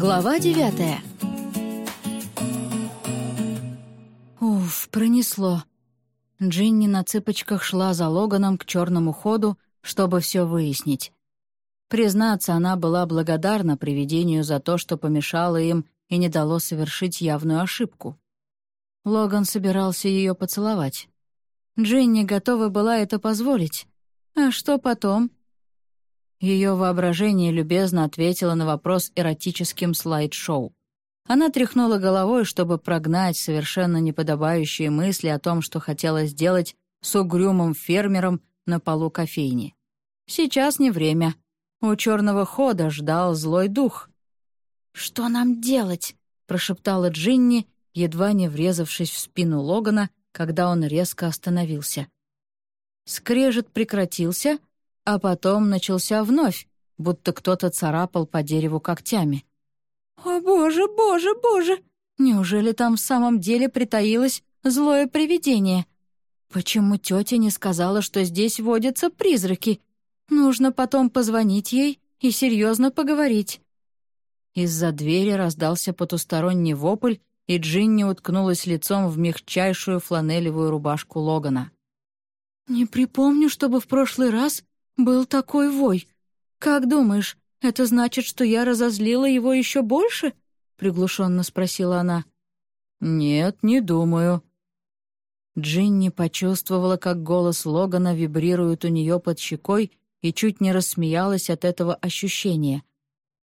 Глава девятая Уф, пронесло. Джинни на цыпочках шла за Логаном к черному ходу, чтобы все выяснить. Признаться, она была благодарна привидению за то, что помешало им и не дало совершить явную ошибку. Логан собирался ее поцеловать. Джинни готова была это позволить. А что потом? Ее воображение любезно ответило на вопрос эротическим слайд-шоу. Она тряхнула головой, чтобы прогнать совершенно неподобающие мысли о том, что хотела сделать с угрюмым фермером на полу кофейни. Сейчас не время. У черного хода ждал злой дух. «Что нам делать?» — прошептала Джинни, едва не врезавшись в спину Логана, когда он резко остановился. Скрежет прекратился — а потом начался вновь, будто кто-то царапал по дереву когтями. «О, боже, боже, боже! Неужели там в самом деле притаилось злое привидение? Почему тетя не сказала, что здесь водятся призраки? Нужно потом позвонить ей и серьезно поговорить». Из-за двери раздался потусторонний вопль, и Джинни уткнулась лицом в мягчайшую фланелевую рубашку Логана. «Не припомню, чтобы в прошлый раз «Был такой вой. Как думаешь, это значит, что я разозлила его еще больше?» — приглушенно спросила она. «Нет, не думаю». Джинни почувствовала, как голос Логана вибрирует у нее под щекой и чуть не рассмеялась от этого ощущения.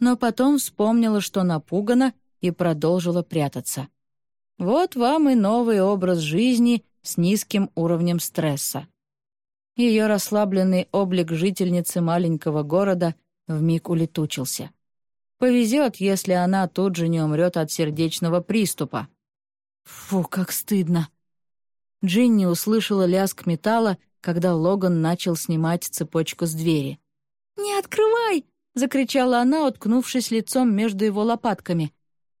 Но потом вспомнила, что напугана, и продолжила прятаться. «Вот вам и новый образ жизни с низким уровнем стресса». Ее расслабленный облик жительницы маленького города вмиг улетучился. Повезет, если она тут же не умрет от сердечного приступа. Фу, как стыдно. Джинни услышала лязг металла, когда Логан начал снимать цепочку с двери. «Не открывай!» — закричала она, уткнувшись лицом между его лопатками.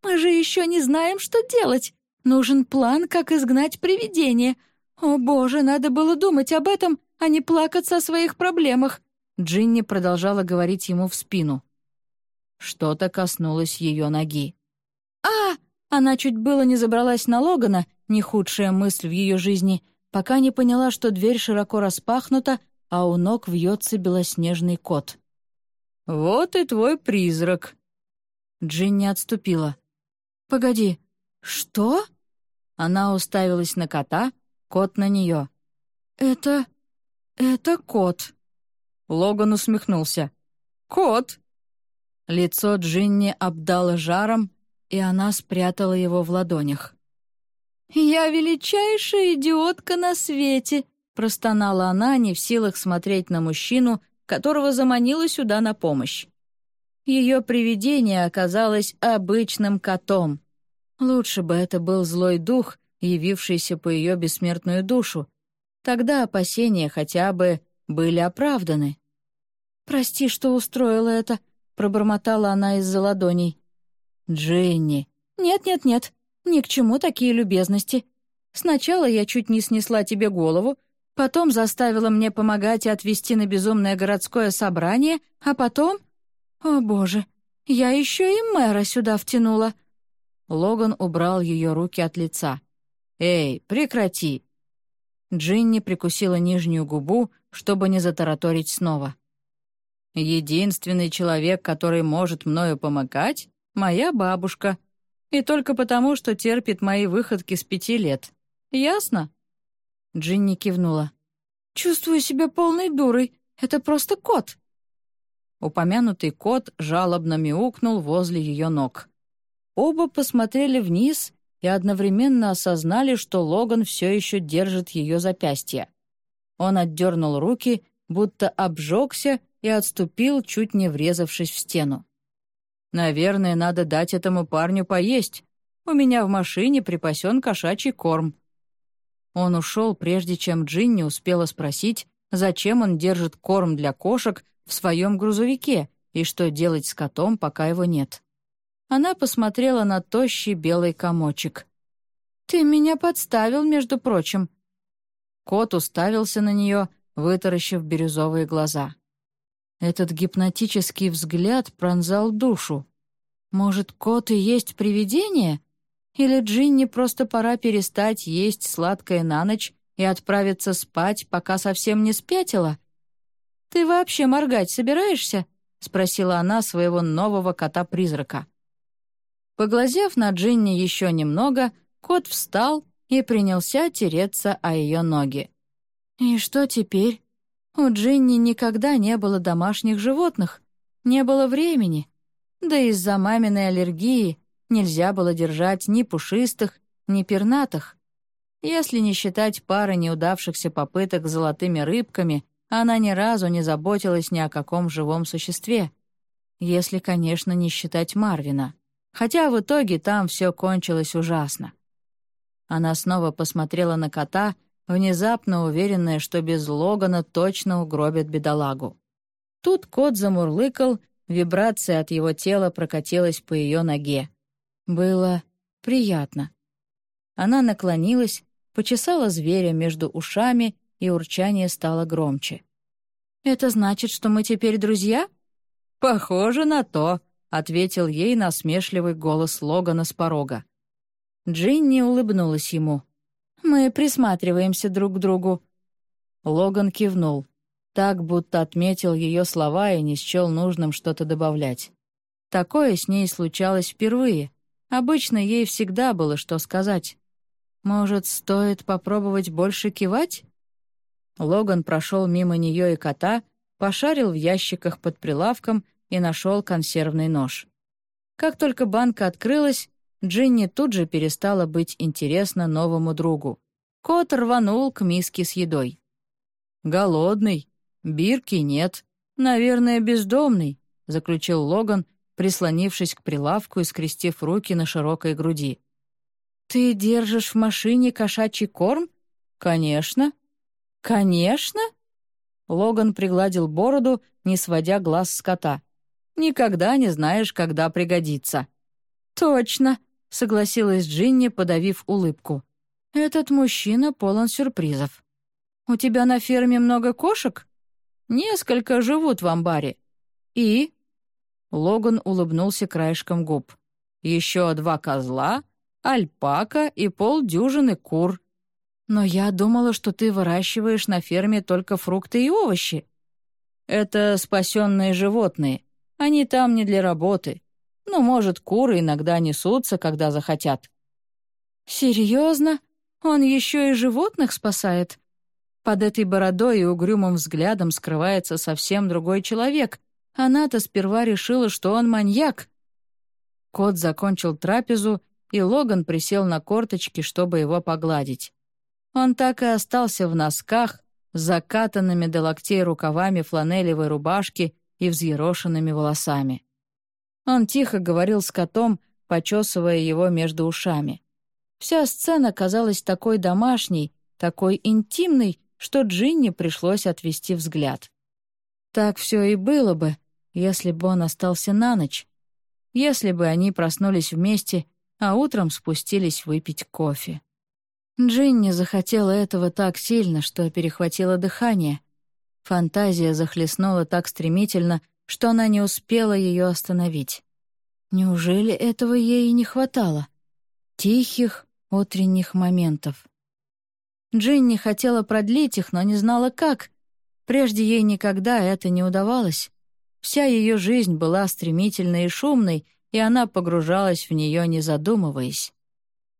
«Мы же еще не знаем, что делать. Нужен план, как изгнать привидение. О, боже, надо было думать об этом а не плакаться о своих проблемах», Джинни продолжала говорить ему в спину. Что-то коснулось ее ноги. «А!» Она чуть было не забралась на Логана, не худшая мысль в ее жизни, пока не поняла, что дверь широко распахнута, а у ног вьется белоснежный кот. «Вот и твой призрак!» Джинни отступила. «Погоди, что?» Она уставилась на кота, кот на нее. «Это... «Это кот». Логан усмехнулся. «Кот!» Лицо Джинни обдало жаром, и она спрятала его в ладонях. «Я величайшая идиотка на свете!» простонала она, не в силах смотреть на мужчину, которого заманила сюда на помощь. Ее привидение оказалось обычным котом. Лучше бы это был злой дух, явившийся по ее бессмертную душу, Тогда опасения хотя бы были оправданы. «Прости, что устроила это», — пробормотала она из-за ладоней. «Дженни». «Нет-нет-нет, ни к чему такие любезности. Сначала я чуть не снесла тебе голову, потом заставила мне помогать и отвезти на безумное городское собрание, а потом... О, боже, я еще и мэра сюда втянула». Логан убрал ее руки от лица. «Эй, прекрати! Джинни прикусила нижнюю губу, чтобы не затараторить снова. «Единственный человек, который может мною помогать, — моя бабушка. И только потому, что терпит мои выходки с пяти лет. Ясно?» Джинни кивнула. «Чувствую себя полной дурой. Это просто кот». Упомянутый кот жалобно мяукнул возле ее ног. Оба посмотрели вниз и одновременно осознали, что Логан все еще держит ее запястье. Он отдернул руки, будто обжегся и отступил, чуть не врезавшись в стену. «Наверное, надо дать этому парню поесть. У меня в машине припасен кошачий корм». Он ушел, прежде чем Джинни успела спросить, зачем он держит корм для кошек в своем грузовике и что делать с котом, пока его нет. Она посмотрела на тощий белый комочек. «Ты меня подставил, между прочим». Кот уставился на нее, вытаращив бирюзовые глаза. Этот гипнотический взгляд пронзал душу. Может, кот и есть привидение? Или Джинни просто пора перестать есть сладкое на ночь и отправиться спать, пока совсем не спятила? «Ты вообще моргать собираешься?» — спросила она своего нового кота-призрака. Поглазев на Джинни еще немного, кот встал и принялся тереться о ее ноги. «И что теперь? У Джинни никогда не было домашних животных, не было времени. Да из-за маминой аллергии нельзя было держать ни пушистых, ни пернатых. Если не считать пары неудавшихся попыток с золотыми рыбками, она ни разу не заботилась ни о каком живом существе. Если, конечно, не считать Марвина хотя в итоге там все кончилось ужасно. Она снова посмотрела на кота, внезапно уверенная, что без Логана точно угробят бедолагу. Тут кот замурлыкал, вибрация от его тела прокатилась по ее ноге. Было приятно. Она наклонилась, почесала зверя между ушами, и урчание стало громче. «Это значит, что мы теперь друзья?» «Похоже на то», — ответил ей насмешливый голос Логана с порога. Джинни улыбнулась ему. «Мы присматриваемся друг к другу». Логан кивнул, так будто отметил ее слова и не счел нужным что-то добавлять. Такое с ней случалось впервые. Обычно ей всегда было что сказать. Может, стоит попробовать больше кивать? Логан прошел мимо нее и кота, пошарил в ящиках под прилавком и нашел консервный нож. Как только банка открылась, Джинни тут же перестала быть интересна новому другу. Кот рванул к миске с едой. «Голодный. Бирки нет. Наверное, бездомный», — заключил Логан, прислонившись к прилавку и скрестив руки на широкой груди. «Ты держишь в машине кошачий корм?» «Конечно». «Конечно?» Логан пригладил бороду, не сводя глаз с кота. Никогда не знаешь, когда пригодится». «Точно», — согласилась Джинни, подавив улыбку. «Этот мужчина полон сюрпризов. У тебя на ферме много кошек?» «Несколько живут в амбаре». «И?» Логан улыбнулся краешком губ. «Еще два козла, альпака и полдюжины кур». «Но я думала, что ты выращиваешь на ферме только фрукты и овощи». «Это спасенные животные. Они там не для работы. Ну, может, куры иногда несутся, когда захотят». «Серьезно? Он еще и животных спасает?» Под этой бородой и угрюмым взглядом скрывается совсем другой человек. Она-то сперва решила, что он маньяк. Кот закончил трапезу, и Логан присел на корточки, чтобы его погладить. Он так и остался в носках, закатанными до локтей рукавами фланелевой рубашки и взъерошенными волосами. Он тихо говорил с котом, почесывая его между ушами. Вся сцена казалась такой домашней, такой интимной, что Джинни пришлось отвести взгляд. Так все и было бы, если бы он остался на ночь, если бы они проснулись вместе, а утром спустились выпить кофе. Джинни захотела этого так сильно, что перехватило дыхание, Фантазия захлестнула так стремительно, что она не успела ее остановить. Неужели этого ей и не хватало? Тихих, утренних моментов. Джинни хотела продлить их, но не знала как. Прежде ей никогда это не удавалось. Вся ее жизнь была стремительной и шумной, и она погружалась в нее, не задумываясь.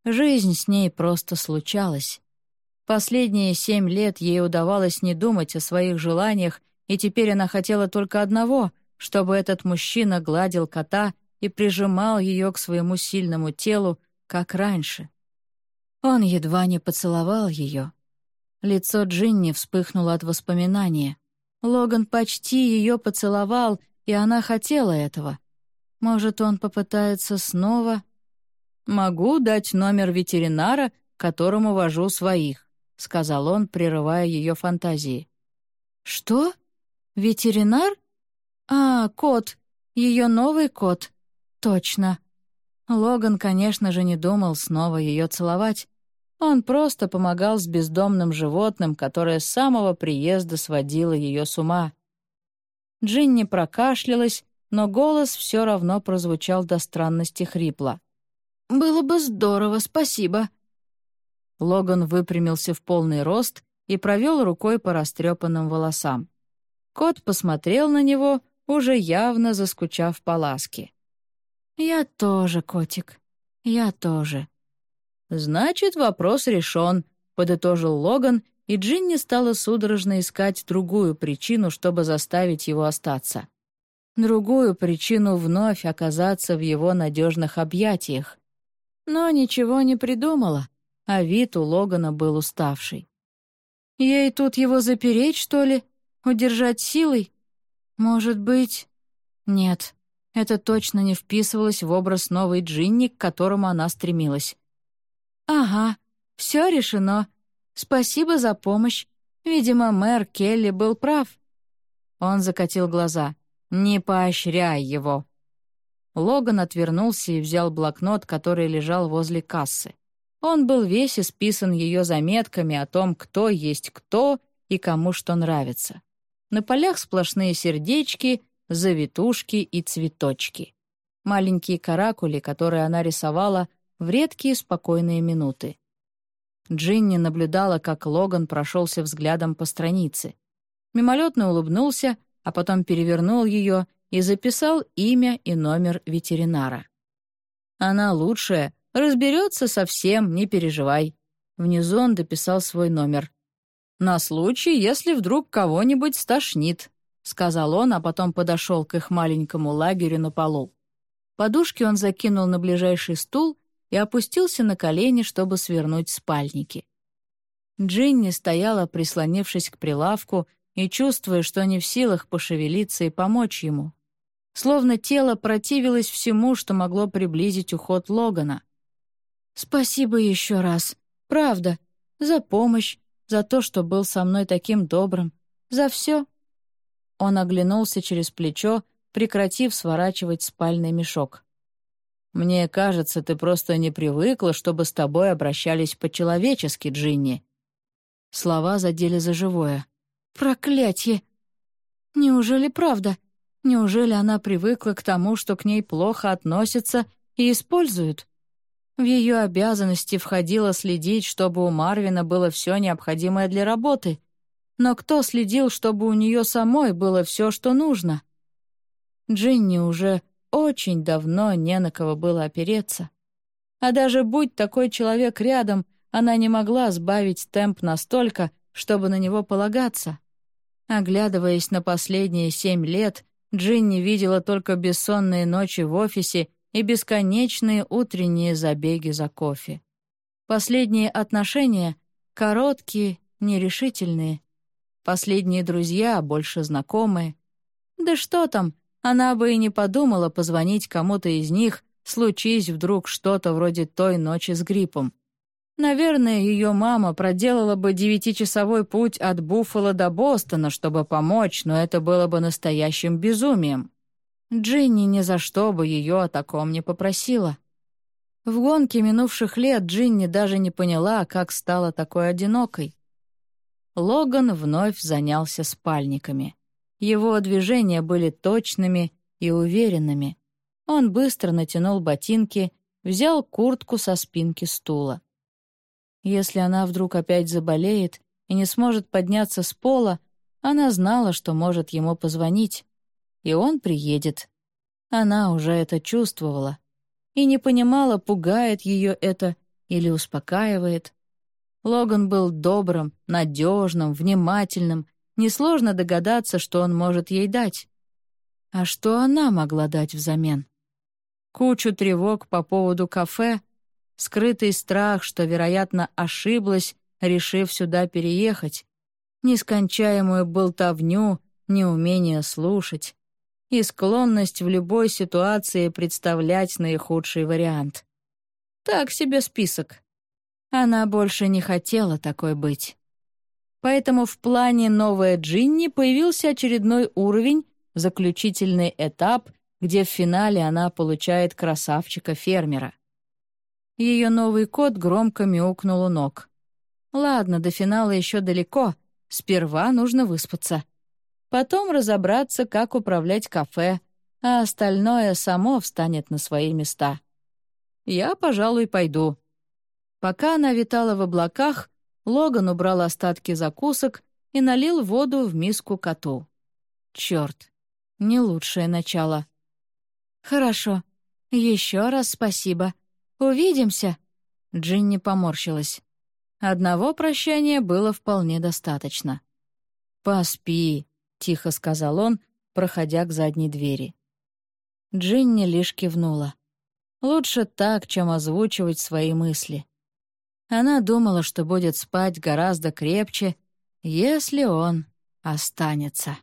Жизнь с ней просто случалась. Последние семь лет ей удавалось не думать о своих желаниях, и теперь она хотела только одного — чтобы этот мужчина гладил кота и прижимал ее к своему сильному телу, как раньше. Он едва не поцеловал ее. Лицо Джинни вспыхнуло от воспоминания. Логан почти ее поцеловал, и она хотела этого. Может, он попытается снова? «Могу дать номер ветеринара, которому вожу своих», — сказал он, прерывая ее фантазии. «Что? Ветеринар? А, кот. Ее новый кот. Точно». Логан, конечно же, не думал снова ее целовать. Он просто помогал с бездомным животным, которое с самого приезда сводило ее с ума. Джинни прокашлялась, но голос все равно прозвучал до странности хрипло. «Было бы здорово, спасибо». Логан выпрямился в полный рост и провел рукой по растрепанным волосам. Кот посмотрел на него, уже явно заскучав по ласке. «Я тоже, котик, я тоже». «Значит, вопрос решен», — подытожил Логан, и Джинни стала судорожно искать другую причину, чтобы заставить его остаться. Другую причину вновь оказаться в его надежных объятиях. Но ничего не придумала, а вид у Логана был уставший. Ей тут его запереть, что ли? Удержать силой? Может быть... Нет, это точно не вписывалось в образ новой Джинни, к которому она стремилась. «Ага, все решено. Спасибо за помощь. Видимо, мэр Келли был прав». Он закатил глаза. «Не поощряй его». Логан отвернулся и взял блокнот, который лежал возле кассы. Он был весь исписан ее заметками о том, кто есть кто и кому что нравится. На полях сплошные сердечки, завитушки и цветочки. Маленькие каракули, которые она рисовала в редкие спокойные минуты. Джинни наблюдала, как Логан прошелся взглядом по странице. Мимолетно улыбнулся, а потом перевернул ее и записал имя и номер ветеринара. «Она лучшая, разберется совсем, не переживай». Внизу он дописал свой номер. «На случай, если вдруг кого-нибудь стошнит», — сказал он, а потом подошел к их маленькому лагерю на полу. Подушки он закинул на ближайший стул и опустился на колени, чтобы свернуть спальники. Джинни стояла, прислонившись к прилавку и чувствуя, что не в силах пошевелиться и помочь ему. Словно тело противилось всему, что могло приблизить уход Логана. «Спасибо еще раз. Правда. За помощь, за то, что был со мной таким добрым, за все». Он оглянулся через плечо, прекратив сворачивать спальный мешок. «Мне кажется, ты просто не привыкла, чтобы с тобой обращались по-человечески, Джинни». Слова задели за живое. «Проклятье! Неужели правда? Неужели она привыкла к тому, что к ней плохо относятся и используют?» В ее обязанности входило следить, чтобы у Марвина было все необходимое для работы. Но кто следил, чтобы у нее самой было все, что нужно? Джинни уже очень давно не на кого было опереться. А даже будь такой человек рядом, она не могла сбавить темп настолько, чтобы на него полагаться. Оглядываясь на последние семь лет, Джинни видела только бессонные ночи в офисе и бесконечные утренние забеги за кофе. Последние отношения — короткие, нерешительные. Последние друзья — больше знакомые. Да что там, она бы и не подумала позвонить кому-то из них, случись вдруг что-то вроде той ночи с гриппом. Наверное, ее мама проделала бы девятичасовой путь от Буффало до Бостона, чтобы помочь, но это было бы настоящим безумием. Джинни ни за что бы ее о таком не попросила. В гонке минувших лет Джинни даже не поняла, как стала такой одинокой. Логан вновь занялся спальниками. Его движения были точными и уверенными. Он быстро натянул ботинки, взял куртку со спинки стула. Если она вдруг опять заболеет и не сможет подняться с пола, она знала, что может ему позвонить и он приедет. Она уже это чувствовала и не понимала, пугает ее это или успокаивает. Логан был добрым, надежным, внимательным. Несложно догадаться, что он может ей дать. А что она могла дать взамен? Кучу тревог по поводу кафе, скрытый страх, что, вероятно, ошиблась, решив сюда переехать, нескончаемую болтовню, неумение слушать, и склонность в любой ситуации представлять наихудший вариант. Так себе список. Она больше не хотела такой быть. Поэтому в плане «Новая Джинни» появился очередной уровень, заключительный этап, где в финале она получает красавчика-фермера. Ее новый кот громко мяукнул у ног. «Ладно, до финала еще далеко. Сперва нужно выспаться». Потом разобраться, как управлять кафе, а остальное само встанет на свои места. Я, пожалуй, пойду. Пока она витала в облаках, Логан убрал остатки закусок и налил воду в миску коту. Черт, не лучшее начало. «Хорошо. Еще раз спасибо. Увидимся!» Джинни поморщилась. Одного прощания было вполне достаточно. «Поспи», — тихо сказал он, проходя к задней двери. Джинни лишь кивнула. Лучше так, чем озвучивать свои мысли. Она думала, что будет спать гораздо крепче, если он останется.